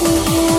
you.